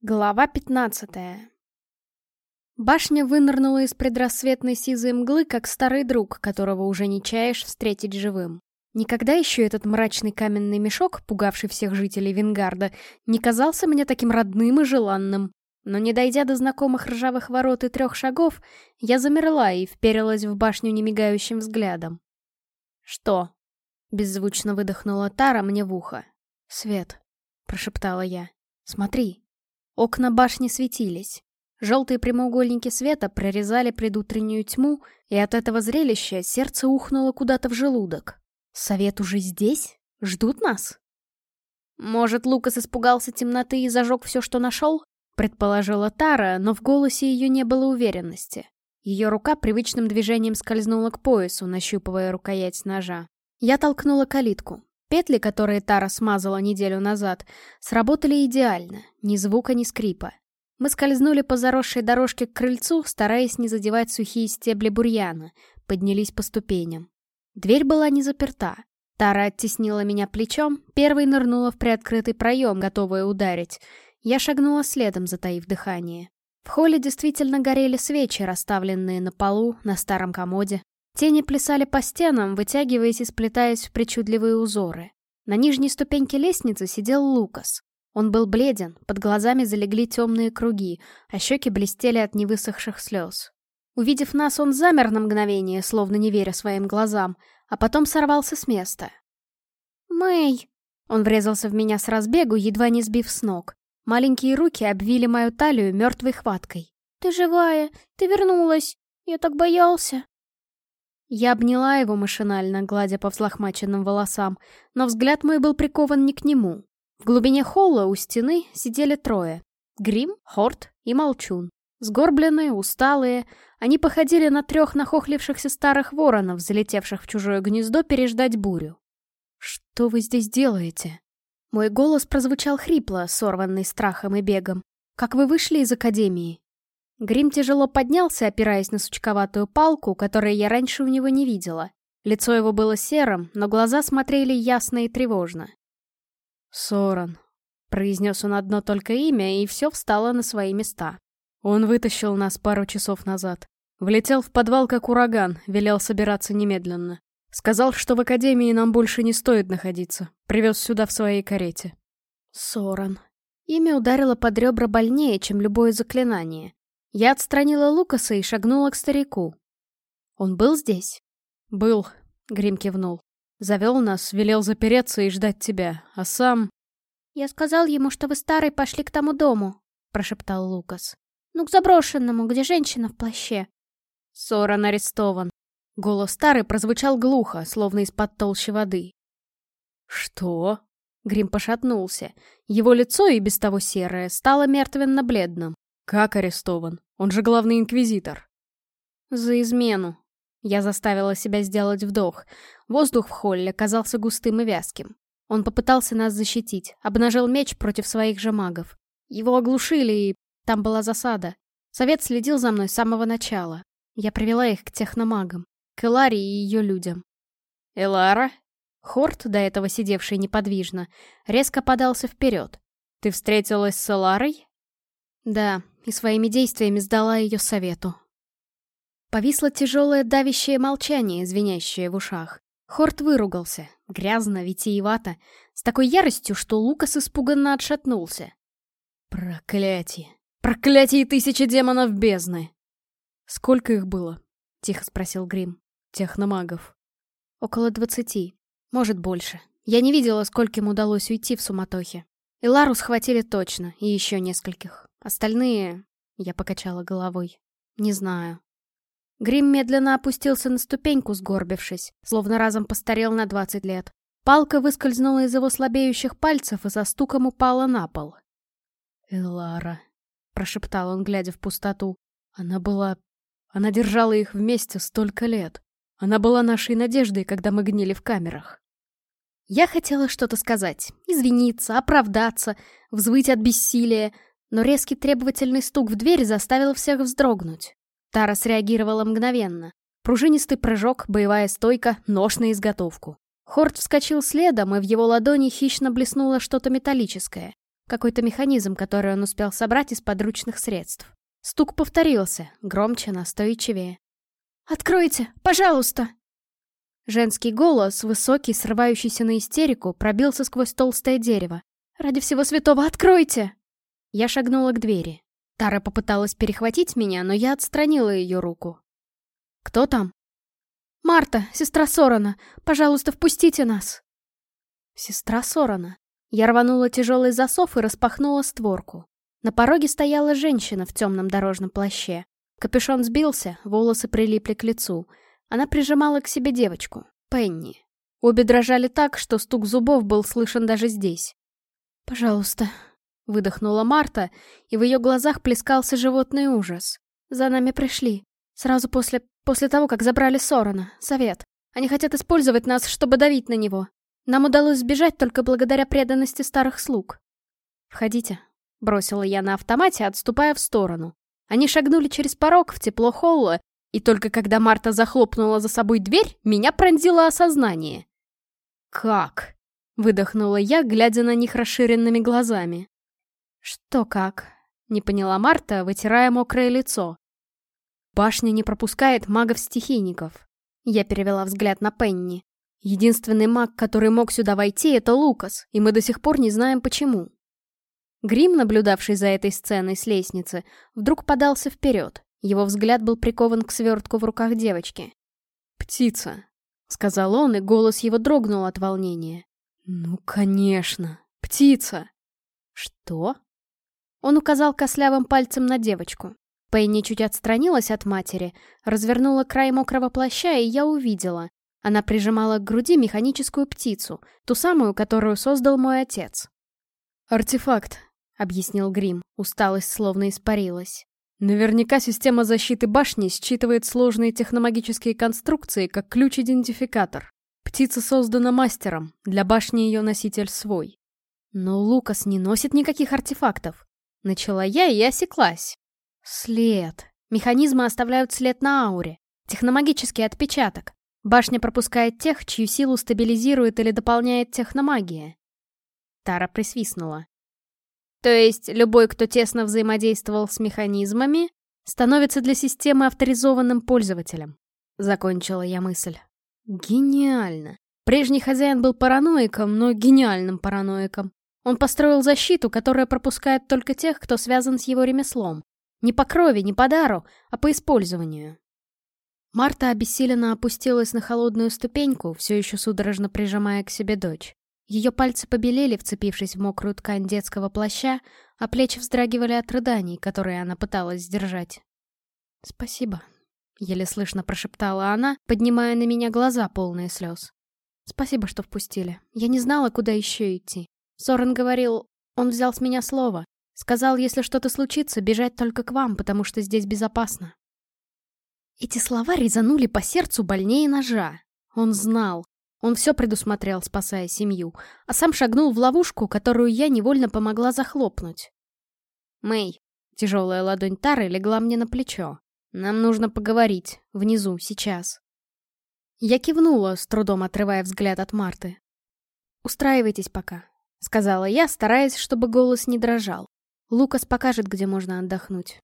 Глава 15 Башня вынырнула из предрассветной сизой мглы, как старый друг, которого уже не чаешь встретить живым. Никогда еще этот мрачный каменный мешок, пугавший всех жителей Вингарда, не казался мне таким родным и желанным. Но не дойдя до знакомых ржавых ворот и трех шагов, я замерла и вперилась в башню немигающим взглядом. «Что?» — беззвучно выдохнула Тара мне в ухо. «Свет», — прошептала я. «Смотри». Окна башни светились. Желтые прямоугольники света прорезали предутреннюю тьму, и от этого зрелища сердце ухнуло куда-то в желудок. Совет уже здесь? Ждут нас? Может, Лукас испугался темноты и зажег все, что нашел? Предположила Тара, но в голосе ее не было уверенности. Ее рука привычным движением скользнула к поясу, нащупывая рукоять ножа. Я толкнула калитку. Петли, которые Тара смазала неделю назад, сработали идеально, ни звука, ни скрипа. Мы скользнули по заросшей дорожке к крыльцу, стараясь не задевать сухие стебли бурьяна, поднялись по ступеням. Дверь была не заперта. Тара оттеснила меня плечом, первой нырнула в приоткрытый проем, готовая ударить. Я шагнула следом, затаив дыхание. В холле действительно горели свечи, расставленные на полу, на старом комоде. Тени плясали по стенам, вытягиваясь и сплетаясь в причудливые узоры. На нижней ступеньке лестницы сидел Лукас. Он был бледен, под глазами залегли темные круги, а щеки блестели от невысохших слез. Увидев нас, он замер на мгновение, словно не веря своим глазам, а потом сорвался с места. «Мэй!» Он врезался в меня с разбегу, едва не сбив с ног. Маленькие руки обвили мою талию мертвой хваткой. «Ты живая! Ты вернулась! Я так боялся!» Я обняла его машинально, гладя по взлохмаченным волосам, но взгляд мой был прикован не к нему. В глубине холла у стены сидели трое. Грим, Хорт и Молчун. Сгорбленные, усталые, они походили на трех нахохлившихся старых воронов, залетевших в чужое гнездо переждать бурю. «Что вы здесь делаете?» Мой голос прозвучал хрипло, сорванный страхом и бегом. «Как вы вышли из академии?» Грим тяжело поднялся, опираясь на сучковатую палку, которой я раньше у него не видела. Лицо его было серым, но глаза смотрели ясно и тревожно. «Соран», — произнес он одно только имя, и все встало на свои места. Он вытащил нас пару часов назад. Влетел в подвал как ураган, велел собираться немедленно. Сказал, что в академии нам больше не стоит находиться. Привез сюда в своей карете. Соран. Имя ударило под ребра больнее, чем любое заклинание. Я отстранила Лукаса и шагнула к старику. «Он был здесь?» «Был», — Грим кивнул. «Завел нас, велел запереться и ждать тебя, а сам...» «Я сказал ему, что вы старый пошли к тому дому», — прошептал Лукас. «Ну, к заброшенному, где женщина в плаще». Соран арестован. Голос старый прозвучал глухо, словно из-под толщи воды. «Что?» Грим пошатнулся. Его лицо, и без того серое, стало мертвенно-бледным. «Как арестован? Он же главный инквизитор». «За измену». Я заставила себя сделать вдох. Воздух в холле казался густым и вязким. Он попытался нас защитить, обнажил меч против своих же магов. Его оглушили, и там была засада. Совет следил за мной с самого начала. Я привела их к техномагам, к Эларе и ее людям. «Элара?» Хорт, до этого сидевший неподвижно, резко подался вперед. «Ты встретилась с Эларой?» «Да, и своими действиями сдала ее совету. Повисло тяжелое давящее молчание, звенящее в ушах. Хорт выругался, грязно, витиевато, с такой яростью, что Лукас испуганно отшатнулся. «Проклятие! Проклятие тысячи демонов бездны!» «Сколько их было?» — тихо спросил Грим. «Техномагов». «Около двадцати. Может, больше. Я не видела, скольким удалось уйти в суматохе. И Лару схватили точно, и еще нескольких. Остальные... Я покачала головой. Не знаю. Грим медленно опустился на ступеньку, сгорбившись, словно разом постарел на двадцать лет. Палка выскользнула из его слабеющих пальцев и со стуком упала на пол. «Элара», — прошептал он, глядя в пустоту. «Она была... Она держала их вместе столько лет. Она была нашей надеждой, когда мы гнили в камерах». Я хотела что-то сказать, извиниться, оправдаться, взвыть от бессилия, но резкий требовательный стук в дверь заставил всех вздрогнуть. Тара среагировала мгновенно. Пружинистый прыжок, боевая стойка, нож на изготовку. Хорт вскочил следом, и в его ладони хищно блеснуло что-то металлическое. Какой-то механизм, который он успел собрать из подручных средств. Стук повторился, громче, настойчивее. «Откройте! Пожалуйста!» Женский голос, высокий, срывающийся на истерику, пробился сквозь толстое дерево. «Ради всего святого, откройте!» Я шагнула к двери. Тара попыталась перехватить меня, но я отстранила ее руку. «Кто там?» «Марта, сестра Сорона, пожалуйста, впустите нас!» «Сестра Сорона». Я рванула тяжелый засов и распахнула створку. На пороге стояла женщина в темном дорожном плаще. Капюшон сбился, волосы прилипли к лицу. Она прижимала к себе девочку, Пенни. Обе дрожали так, что стук зубов был слышен даже здесь. «Пожалуйста», — выдохнула Марта, и в ее глазах плескался животный ужас. «За нами пришли. Сразу после... после того, как забрали Сорона. Совет. Они хотят использовать нас, чтобы давить на него. Нам удалось сбежать только благодаря преданности старых слуг». «Входите», — бросила я на автомате, отступая в сторону. Они шагнули через порог в тепло холла, и только когда Марта захлопнула за собой дверь, меня пронзило осознание. «Как?» — выдохнула я, глядя на них расширенными глазами. «Что как?» — не поняла Марта, вытирая мокрое лицо. «Башня не пропускает магов-стихийников». Я перевела взгляд на Пенни. «Единственный маг, который мог сюда войти, это Лукас, и мы до сих пор не знаем почему». Грим, наблюдавший за этой сценой с лестницы, вдруг подался вперед. Его взгляд был прикован к свертку в руках девочки. «Птица», — сказал он, и голос его дрогнул от волнения. «Ну, конечно, птица!» «Что?» Он указал кослявым пальцем на девочку. Пенни чуть отстранилась от матери, развернула край мокрого плаща, и я увидела. Она прижимала к груди механическую птицу, ту самую, которую создал мой отец. «Артефакт», — объяснил Грим, усталость словно испарилась. Наверняка система защиты башни считывает сложные техномагические конструкции как ключ-идентификатор. Птица создана мастером, для башни ее носитель свой. Но Лукас не носит никаких артефактов. Начала я и осеклась. След. Механизмы оставляют след на ауре. Техномагический отпечаток. Башня пропускает тех, чью силу стабилизирует или дополняет техномагия. Тара присвистнула. То есть любой, кто тесно взаимодействовал с механизмами, становится для системы авторизованным пользователем. Закончила я мысль. Гениально. Прежний хозяин был параноиком, но гениальным параноиком. Он построил защиту, которая пропускает только тех, кто связан с его ремеслом. Не по крови, не по дару, а по использованию. Марта обессиленно опустилась на холодную ступеньку, все еще судорожно прижимая к себе дочь. Ее пальцы побелели, вцепившись в мокрую ткань детского плаща, а плечи вздрагивали от рыданий, которые она пыталась сдержать. «Спасибо», — еле слышно прошептала она, поднимая на меня глаза, полные слез. «Спасибо, что впустили. Я не знала, куда еще идти. Сорен говорил, он взял с меня слово. Сказал, если что-то случится, бежать только к вам, потому что здесь безопасно». Эти слова резанули по сердцу больнее ножа. Он знал, он все предусмотрел, спасая семью, а сам шагнул в ловушку, которую я невольно помогла захлопнуть. «Мэй», — тяжелая ладонь Тары легла мне на плечо. «Нам нужно поговорить. Внизу, сейчас». Я кивнула, с трудом отрывая взгляд от Марты. «Устраивайтесь пока», — сказала я, стараясь, чтобы голос не дрожал. Лукас покажет, где можно отдохнуть.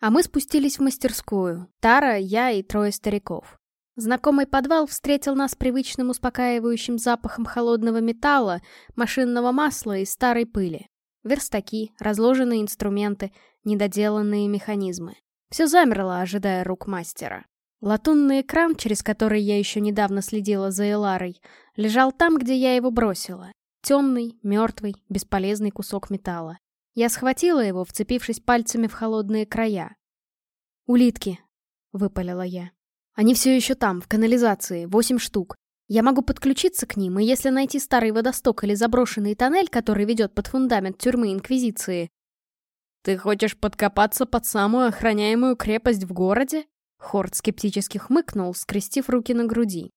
А мы спустились в мастерскую. Тара, я и трое стариков. Знакомый подвал встретил нас привычным успокаивающим запахом холодного металла, машинного масла и старой пыли. Верстаки, разложенные инструменты, недоделанные механизмы. Все замерло, ожидая рук мастера. Латунный экран, через который я еще недавно следила за Эларой, лежал там, где я его бросила. Темный, мертвый, бесполезный кусок металла. Я схватила его, вцепившись пальцами в холодные края. «Улитки», — выпалила я. Они все еще там, в канализации, восемь штук. Я могу подключиться к ним, и если найти старый водосток или заброшенный тоннель, который ведет под фундамент тюрьмы Инквизиции... «Ты хочешь подкопаться под самую охраняемую крепость в городе?» Хорд скептически хмыкнул, скрестив руки на груди.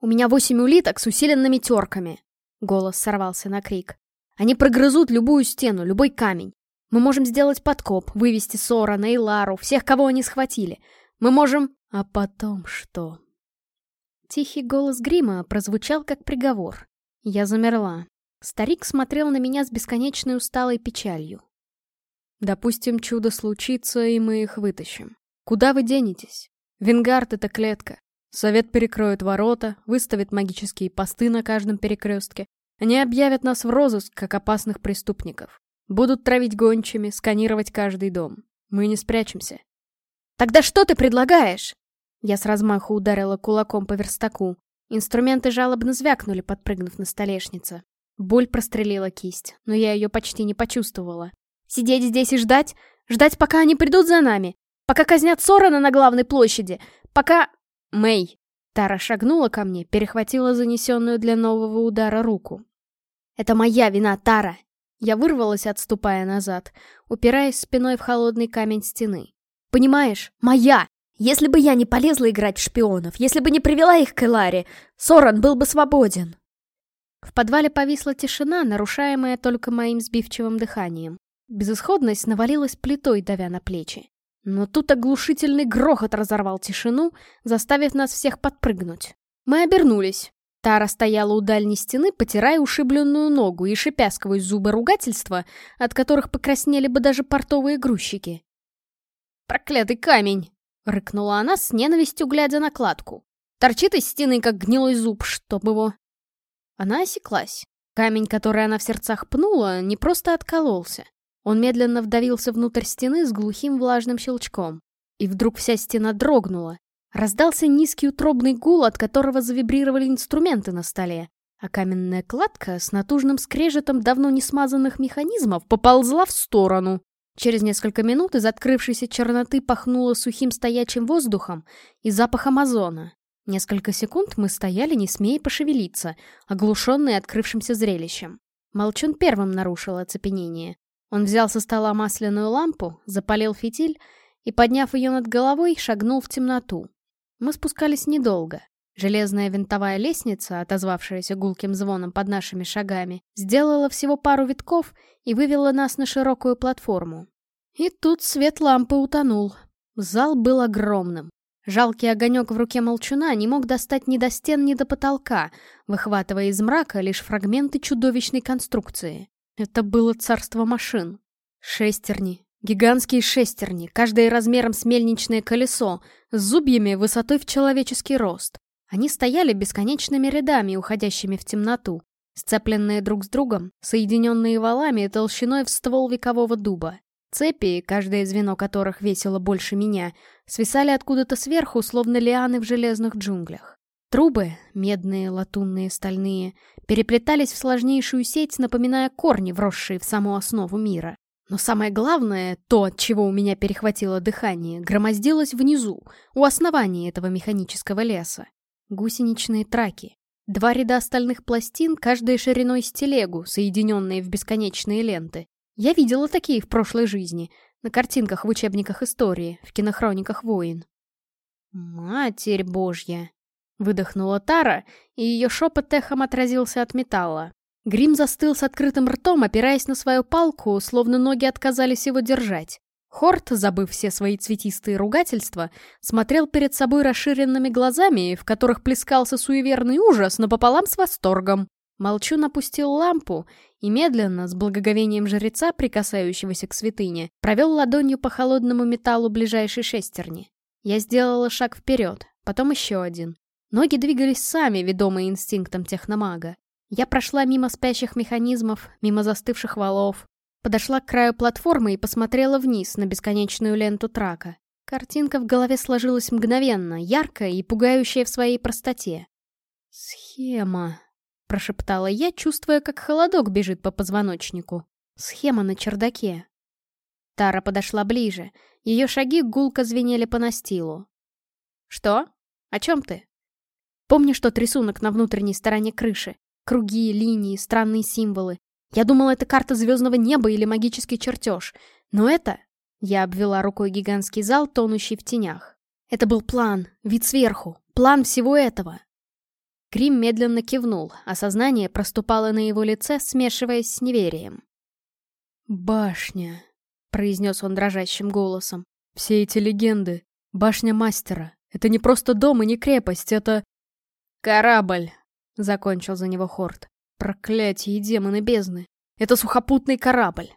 «У меня восемь улиток с усиленными терками!» Голос сорвался на крик. «Они прогрызут любую стену, любой камень. Мы можем сделать подкоп, вывести Сора, Нейлару, всех, кого они схватили. Мы можем...» А потом что? Тихий голос Грима прозвучал как приговор. Я замерла. Старик смотрел на меня с бесконечной усталой печалью. «Допустим, чудо случится, и мы их вытащим. Куда вы денетесь? Венгард — это клетка. Совет перекроет ворота, выставит магические посты на каждом перекрестке. Они объявят нас в розыск, как опасных преступников. Будут травить гончими, сканировать каждый дом. Мы не спрячемся. «Тогда что ты предлагаешь?» Я с размаху ударила кулаком по верстаку. Инструменты жалобно звякнули, подпрыгнув на столешнице. Боль прострелила кисть, но я ее почти не почувствовала. Сидеть здесь и ждать? Ждать, пока они придут за нами? Пока казнят Сорона на главной площади? Пока... Мэй! Тара шагнула ко мне, перехватила занесенную для нового удара руку. «Это моя вина, Тара!» Я вырвалась, отступая назад, упираясь спиной в холодный камень стены. «Понимаешь, моя! Если бы я не полезла играть в шпионов, если бы не привела их к Эларе, Соран был бы свободен!» В подвале повисла тишина, нарушаемая только моим сбивчивым дыханием. Безысходность навалилась плитой, давя на плечи. Но тут оглушительный грохот разорвал тишину, заставив нас всех подпрыгнуть. Мы обернулись. Тара стояла у дальней стены, потирая ушибленную ногу и шипя сквозь зубы ругательства, от которых покраснели бы даже портовые грузчики. «Проклятый камень!» — рыкнула она с ненавистью, глядя на кладку. «Торчит из стены, как гнилой зуб, чтоб его...» Она осеклась. Камень, который она в сердцах пнула, не просто откололся. Он медленно вдавился внутрь стены с глухим влажным щелчком. И вдруг вся стена дрогнула. Раздался низкий утробный гул, от которого завибрировали инструменты на столе, а каменная кладка с натужным скрежетом давно не смазанных механизмов поползла в сторону. Через несколько минут из открывшейся черноты пахнуло сухим стоячим воздухом и запахом озона. Несколько секунд мы стояли, не смея пошевелиться, оглушенные открывшимся зрелищем. Молчун первым нарушил оцепенение. Он взял со стола масляную лампу, запалил фитиль и, подняв ее над головой, шагнул в темноту. Мы спускались недолго. Железная винтовая лестница, отозвавшаяся гулким звоном под нашими шагами, сделала всего пару витков и вывела нас на широкую платформу. И тут свет лампы утонул. Зал был огромным. Жалкий огонек в руке молчуна не мог достать ни до стен, ни до потолка, выхватывая из мрака лишь фрагменты чудовищной конструкции. Это было царство машин. Шестерни, гигантские шестерни, каждая размером с мельничное колесо, с зубьями высотой в человеческий рост. Они стояли бесконечными рядами, уходящими в темноту, сцепленные друг с другом, соединенные валами толщиной в ствол векового дуба. Цепи, каждое звено которых весило больше меня, свисали откуда-то сверху, словно лианы в железных джунглях. Трубы, медные, латунные, стальные, переплетались в сложнейшую сеть, напоминая корни, вросшие в саму основу мира. Но самое главное, то, от чего у меня перехватило дыхание, громоздилось внизу, у основания этого механического леса. Гусеничные траки. Два ряда стальных пластин, каждая шириной с телегу, соединенные в бесконечные ленты. Я видела такие в прошлой жизни, на картинках в учебниках истории, в кинохрониках войн. «Матерь Божья!» — выдохнула Тара, и ее шепот эхом отразился от металла. Грим застыл с открытым ртом, опираясь на свою палку, словно ноги отказались его держать. Хорт, забыв все свои цветистые ругательства, смотрел перед собой расширенными глазами, в которых плескался суеверный ужас напополам с восторгом. Молчун опустил лампу и медленно, с благоговением жреца, прикасающегося к святыне, провел ладонью по холодному металлу ближайшей шестерни. Я сделала шаг вперед, потом еще один. Ноги двигались сами, ведомые инстинктом техномага. Я прошла мимо спящих механизмов, мимо застывших валов, подошла к краю платформы и посмотрела вниз на бесконечную ленту трака. Картинка в голове сложилась мгновенно, яркая и пугающая в своей простоте. «Схема», — прошептала я, чувствуя, как холодок бежит по позвоночнику. «Схема на чердаке». Тара подошла ближе. Ее шаги гулко звенели по настилу. «Что? О чем ты?» Помнишь тот рисунок на внутренней стороне крыши? Круги, линии, странные символы. Я думала, это карта звездного неба или магический чертеж. Но это... Я обвела рукой гигантский зал, тонущий в тенях. Это был план, вид сверху, план всего этого. Крим медленно кивнул, а сознание проступало на его лице, смешиваясь с неверием. «Башня», — произнес он дрожащим голосом. «Все эти легенды. Башня мастера. Это не просто дом и не крепость, это...» «Корабль», — закончил за него Хорт. Проклятие демоны бездны. Это сухопутный корабль.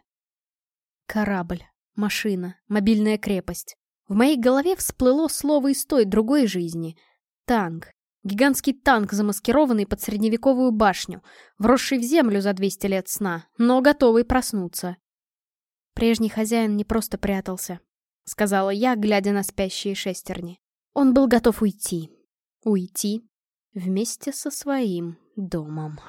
Корабль, машина, мобильная крепость. В моей голове всплыло слово из той другой жизни. Танк. Гигантский танк, замаскированный под средневековую башню, вросший в землю за 200 лет сна, но готовый проснуться. Прежний хозяин не просто прятался, сказала я, глядя на спящие шестерни. Он был готов уйти. Уйти вместе со своим домом.